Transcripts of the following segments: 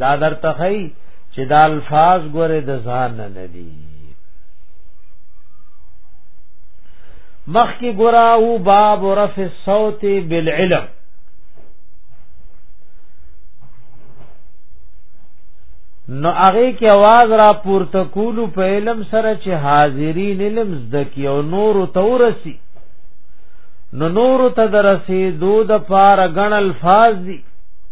دا در تخی چې دا الفاظ ګوره د ځان نه ندي مخ کی ګرا او باب رفع الصوت بالعلم نو هغه کې आवाज را پورته کولو په علم سره چې حاضرین علم زده کی او نور تورسی نو نور ته درسې دود پار غن الفاظ دي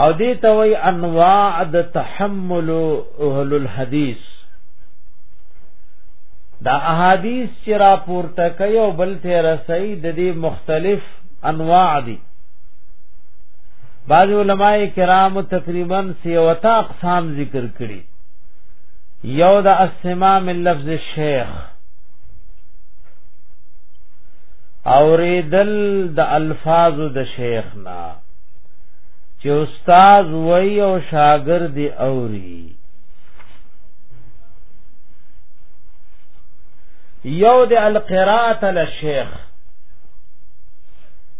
او دې ته وای انواع د تحمل اهل الحديث دا احادیث چې را پورته کوي او بل ته رسي د دې مختلف انواع دي بعض علماء کرام تقریبا سیوتا اقسام ذکر کړي یو د اسماء من لفظ شیخ اوریدل د الفاظ د شیخ نا چې استاد وای او شاګرد اوري یو د القرات لشیخ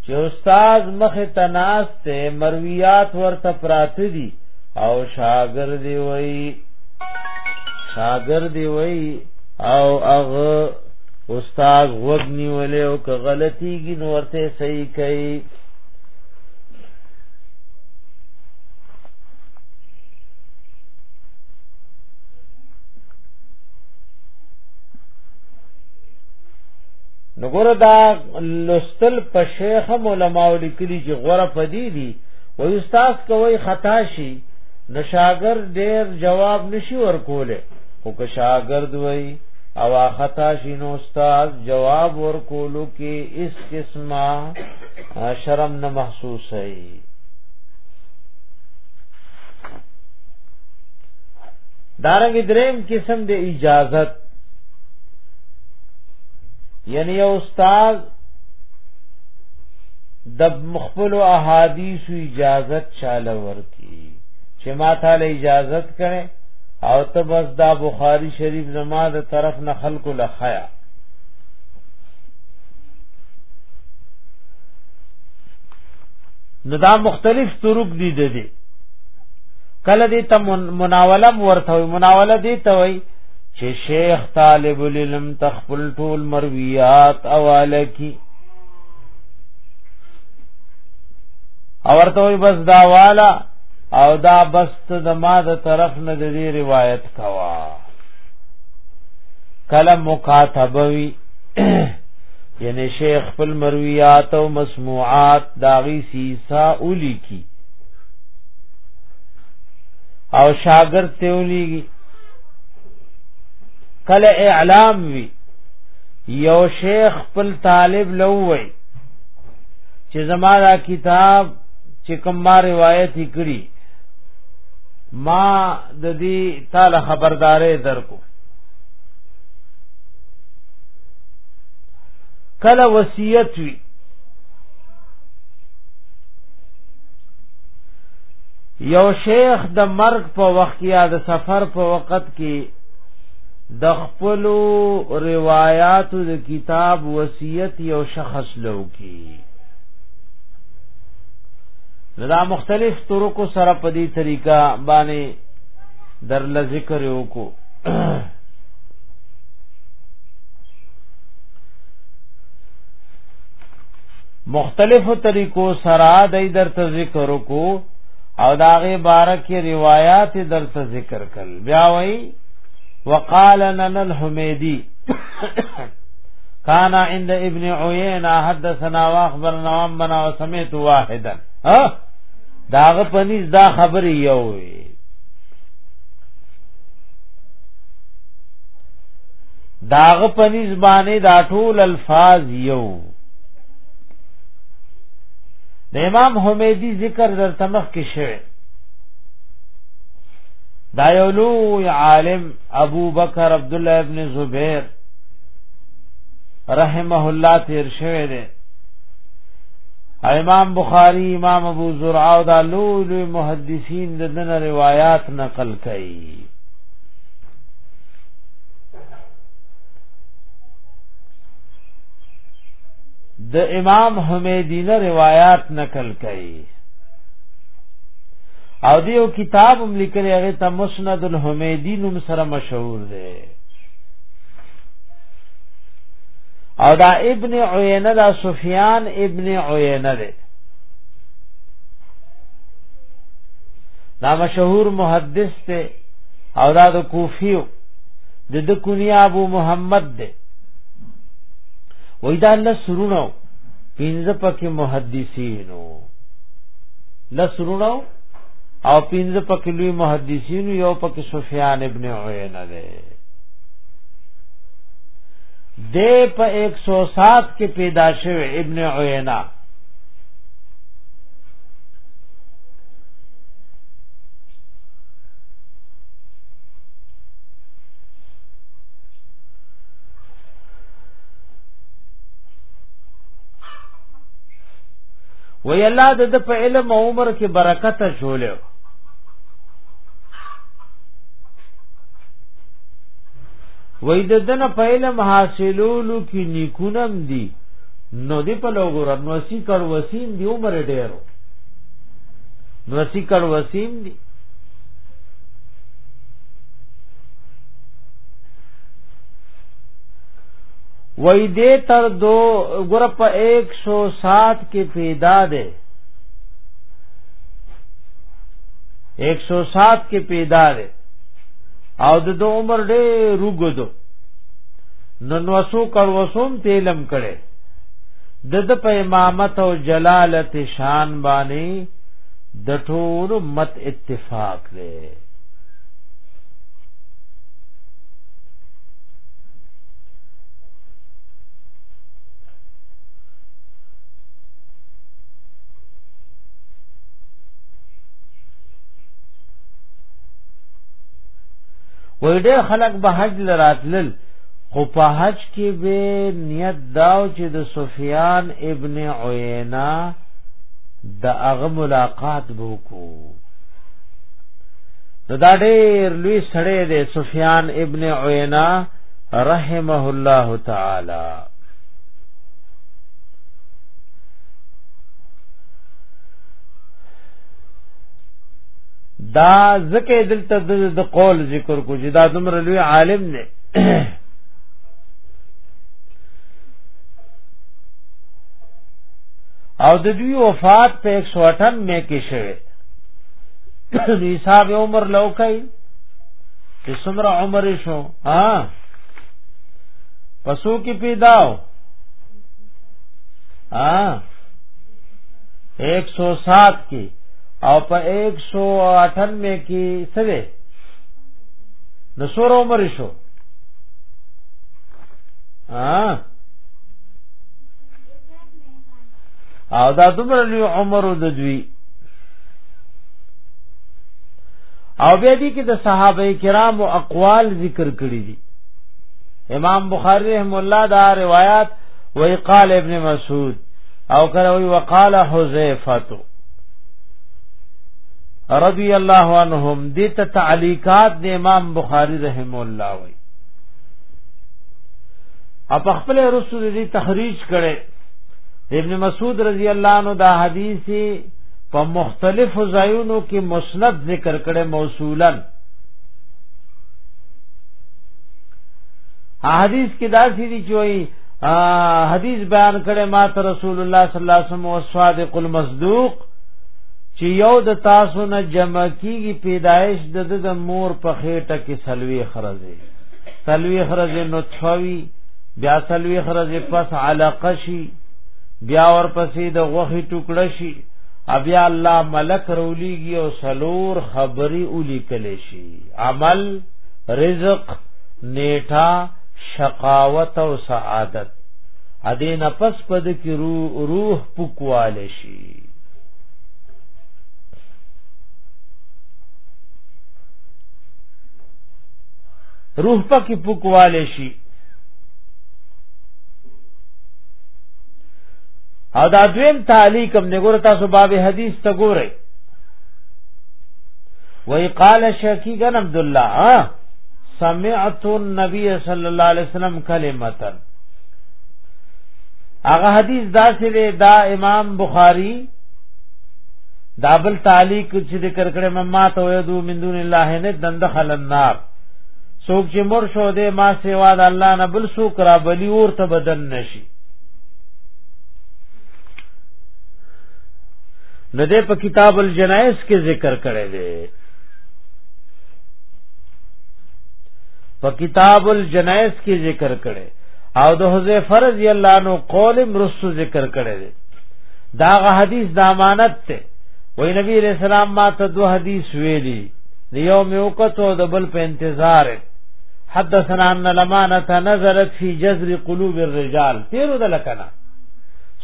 چې استاد مخ تناس ته مرویات ورته پرات دي او شاګرد وای شاګرد وای او اغه استاد وګ نیولې او که غلطيږي نو ورته صحیح کوي نو ګوره دا لستل په شیخ علماء لیکلي چې غوره پدی دي و استاد کوي خطا شي نشاګر ډیر جواب نشي ورکوله او که شاګرد وای او خطا شینو استاد جواب ورکولو کې اس قسمه شرم نه محسوس هي دارنګ دریم قسم د اجازت یعنی استاد د مخبل احادیث اجازت چاله ورکی چې ما ته له اجازه کړي او ته بس دا بخاری شریف زما د طرف نه خلق لخیا نو دا مختلف طرق دي د دې کله دې ته مناوله ورته وي مناوله دې ته وي چې شیخ طالب العلم تخپل ټول مرویات اواله کی اور ته بس دا والا او دا بست د ما د طرف نه د دې روایت کوا کلم مکاتبوی یعنی شیخ خپل مرویات او مسموعات داغي سیسا اولی کی او شاګرد ته اولیږي کله اعلام وی یو شیخ خپل طالب لووي چې زما دا کتاب چې کوم ما روایت کړي ما د دې تعالی خبردارې درکو کله وصیت وی یو شیخ د مرگ په وخت یا د سفر په وخت کې د خپل روایت د کتاب وصیت یو شخص لو کی دا مختلف طرق سره په دې طریقه باندې در ل ذکر وکړو مختلفو طریقو سره د در ته ذکر وکړو او داغه بارک روایت در ته ذکر کړل بیا وایي وقال نن الحمیدی كان عند ابن عيينة حدثنا واخبرنا وامنا وسمعت واحدا ها داغه پنيز دا خبر یو وي داغه پنيز باندې دا ټول الفاظ یو د امام حمیدی ذکر در تمخ کې شوی دا یو لوی عالم ابو بکر عبد الله ابن زبیر رحمه الله تیر شوی دی امام بخاری امام ابو زرعه او دا لوی لوی محدثین د دنه روایت نقل کړي د امام حمیدی نه روایت نقل کړي او دیو کتاب هم لیکلی هغه ته مسند الحمیدی نوم سره مشهور دی او دا ابن عینه دا سفیان ابن عینه دی دا مشهور محدث دی او دا د کوفیو د د کنیا ابو محمد دی وای دا لسرونو پینځه پکې محدثینو لسرونو او پینځه پکې لوی محدثینو یو پکې سفیان ابن عین نه ده د په 107 کې پیدا شوی ابن عینا وی الله د په علم او عمر کې برکت شولیو وای د دن په علم حاصلولو کې نیکونم دي نو دی په لوګور نو سی کړ وسیم دی عمر ډیرو نو سی کړ وسیم دی وای دې تر دو ګور په 107 کې پیدا ده 107 کې پیدا دی او د دو عمر ډېر روګدو نن وسو کړ وسوم تیلم کړي د د په امامت او جلالت شان باندې د ټول مت اتفاق دی وای ډېر خلک به حج لراتلل خو په حج کې به نیت داو چې د سفیان ابن عینا د هغه ملاقات وکړو نو دا ډېر لوی سړی دی سفیان ابن عینا رحمه الله تعالی دا ځکه دلته د قول ذکر کو چې دا دومره لوی عالم نه او د دوی وفات په 158 مې کې شوه نو حساب عمر لوکای چې څومره عمر شو ها پسو کې پیداو ها 107 کې او په 198 کې سره نو سور عمر شو ها او دا دومره لوی عمر د دوی او بیا دي کې د صحابه کرام او اقوال ذکر کړی دي امام بخاری رحم الله دا روایت وی قال ابن مسعود او کله وی وقال حذیفه رضی الله عنهم دې ته تعلیقات د امام بخاری رحم الله وی اپ خپل رسول دې تخریج کړي ابن مسعود رضی الله عنه دا حدیث په مختلفو ځایونو کې مسند ذکر کړي موصولا حدیث کې دا سې دي چې وایي حدیث بیان کړي ما ته رسول الله صلی الله علیه وسلم او صادق المصدوق چې یو د تاسو نه جمع کیږي پیدایش د د مور په خېټه کې سلوي خرزه سلوي خرزه نطفوي بیا سلوي خرزه پس علقه شي بیا ورپسې د غوخي ټوکړه شي بیا الله ملک رولیږي او سلور خبري اولي کله شي عمل رزق نیټه شقاوت او سعادت ا دې نفس پد کې روح روح پکواله شي روح پکې پکواله شي او دا دویم تعلیق هم نګور تاسو باب حدیث ته ګورئ وی قال شکیګن عبد الله سمعت النبي صلی الله علیه وسلم کلمتا هغه حدیث دا چې دا امام بخاری دا بل تعلیق چې ذکر کړي مما تو یدو من دون الله نه دند خل النار سوک چې مر شو دې ما سیوا د الله نه بل سوک را بلی اور ته بدن نشي نو دې په کتاب الجنائز کې ذکر کړي دي په کتاب الجنائز کې ذکر کړي او د حذیفه رضی الله عنه قول مرسو ذکر کړي دي دا غ حدیث د امانت ته وای نبی علیہ السلام ما ته دو حدیث ویلي د یو میوکتو د بل په انتظار حدثنا ان لمانه نظرت فی جذر قلوب الرجال تیرو د لکنا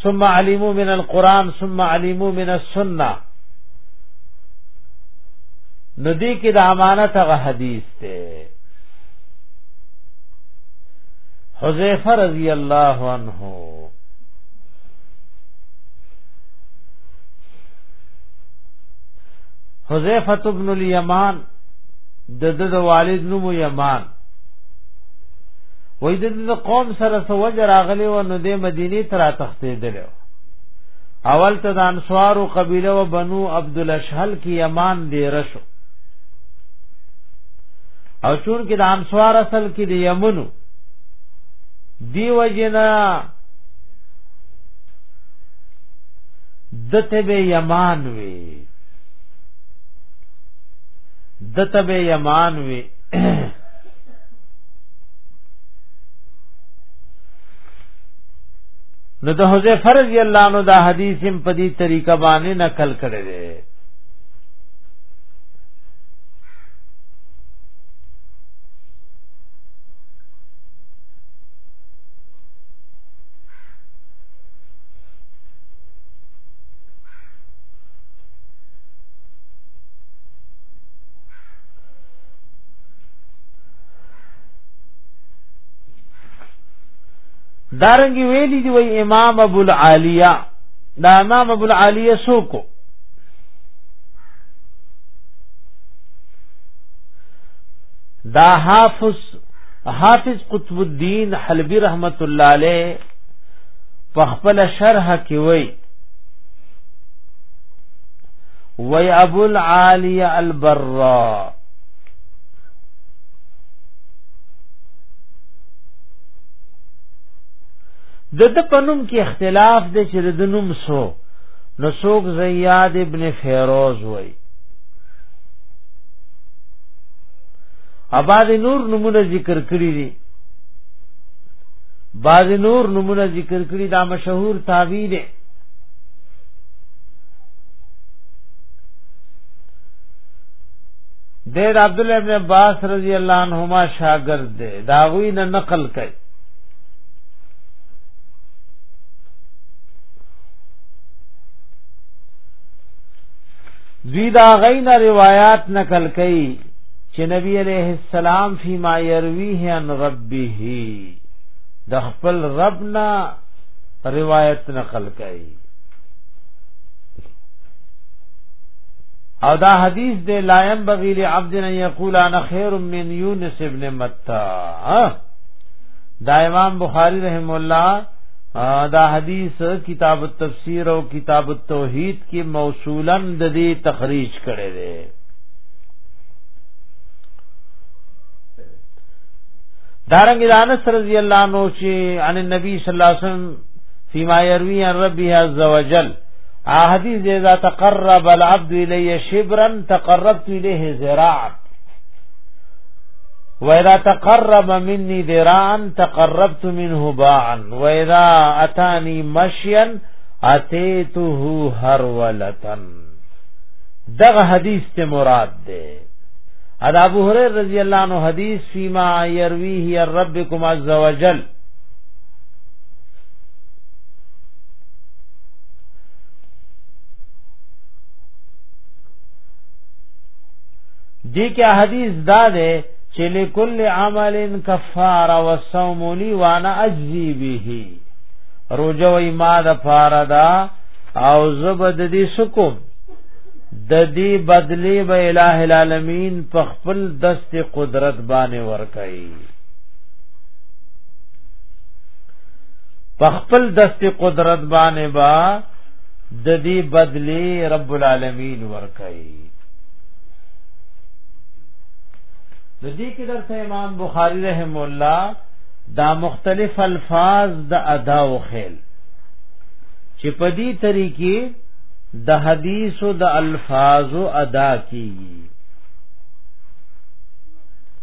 ثم علموا من القران ثم علموا من السنه ندی کې د امانت غ حدیث ته حذیفه رضی الله عنه حذیفه ابن الیمان د د والد نوم یمان وای د قوم سره سوجر اغلی و نو د مدینه ترا تختیدل اول ته د انصار او قبيله و بنو عبد الاشهل کې یمان دی رشو او چون کې د انصار اصل کې د یمنو دی وجنا دته به یمان وی دته به یمان وی نو د حذیفه رضی الله عنه دا حدیث هم په دې طریقه باندې نقل کړی دی دارنګ ویلی دی وی امام ابو العالیه دا امام ابو العالیه سوکو دا حافظ حافظ قطب الدین حلبی رحمت الله علیه په خپل شرح کې وای وای ابو العالی البرا د د پنوم کې اختلاف دی چې د نوم سو نو څوک زیاد ابن فیروز وای اباد نور نمونه ذکر کړی دي باز نور نمونه ذکر کړی دا مشهور تابعی دی دیر عبداللہ ابن عباس رضی اللہ عنہما شاگرد دے دا غوی نه نقل کوي دوی دا غینا روایات نقل کړي چې نبی علیہ السلام فيما يرويه عن ربه د خپل ربنا روایت نقل کړي او دا حدیث دے لا ينبغي لعبد ان يقول انا خير من يونس ابن متى دا امام بخاری رحم الله دا حدیث کتاب التفسیر او کتاب التوحید کې موصولا د دې تخریج کړي دي دارنګ انس رضی الله عنه چې ان النبي صلی الله علیه وسلم فيما يروي عن ربه عز وجل حدیث اذا تقرب العبد الی شبرا تقربت الیه ذراعا وإذا تقرب مني ذراعا تقربت منه باعا وإذا أتاني مشيا أتيته هرولة دغه حدیث ته مراد ده ادا ابو هريره رضی الله عنه حدیث فيما يرويه ربكم عز وجل دی کې حدیث دا ده چې لكل عمل کفاره والصوم لي وانا اجزي به روزه وای ما د پاره دا او زبد دې سکم د دې بدلی به الٰه العالمین په خپل دست قدرت باندې ورکړي په خپل دست قدرت باندې با د دې بدلی رب العالمین ورکړي د دې کې درته امام بخاری رحم الله دا مختلف الفاظ د ادا او خیل چې په دې طریقې د حدیثو د الفاظو ادا کیږي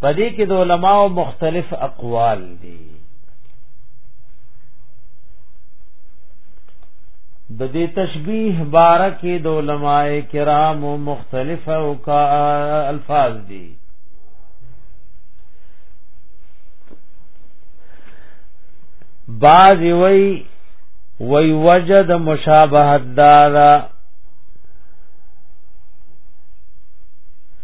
په دې کې د علماو مختلف اقوال دي د دې تشبیه بارکه د علماء کرام مختلف او کا الفاظ دي بعض وی وی وجد مشابهت دارا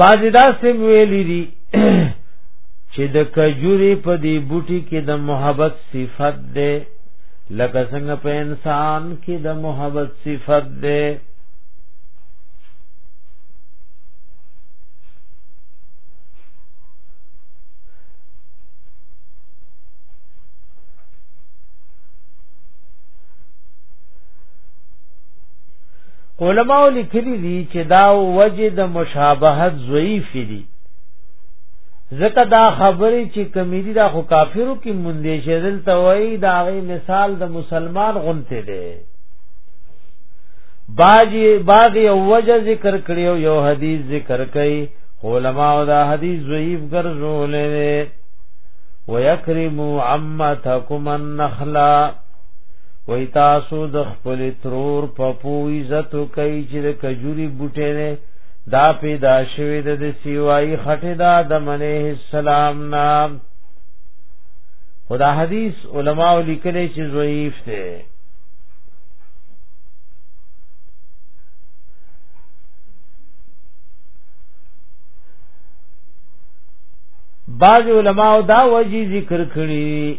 بعضی دا سم ویلی دی چې د کجوري په دی بوټي کې د محبت صفت ده لکه څنګه په انسان کې د محبت صفت ده علماء لیکلي دي چې دا وجه د مشابهت ضعیف دي ځکه دا خبرې چې کمیری دا خو کافرو کې مونږه شیدل توي دا غي مثال د مسلمان غونته دی باجی باغ یو وجه ذکر کړیو یو حدیث ذکر کړي علماء دا حدیث ضعیف ګرځولې ويكرموا عمتكم النخلا وای تاسو د خپل ترور په پو عزت کوي چې د کجوري بوټي نه دا پیدا شوی د سیوای خټه دا د منه السلام نام خدا حدیث علما لیکلي چې ضعیف دی بعض علماء دا وجی ذکر کړی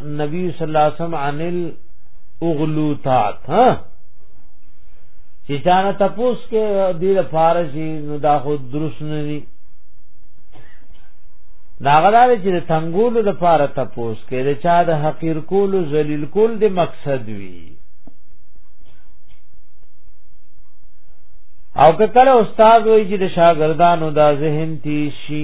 نبی صلی الله علیه وسلم عن الاغلوطات ها چې چانه تپوس کې دې لپاره شي نو دا خو درست نه دي داغدار چې د تنګولو لپاره تپوس کې د چا د حقیر کولو ذلیل کول د مقصد وي او که کله استاد وایي چې د شاګردانو دا ذهن تیشي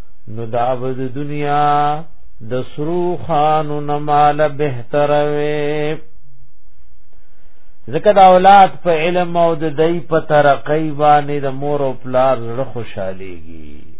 نو دا بد دنیا د سرو خانو نمال بهتر وي ځکه د اولاد په علم او د دای په ترقۍ باندې د مور او پلار زړه خوشاليږي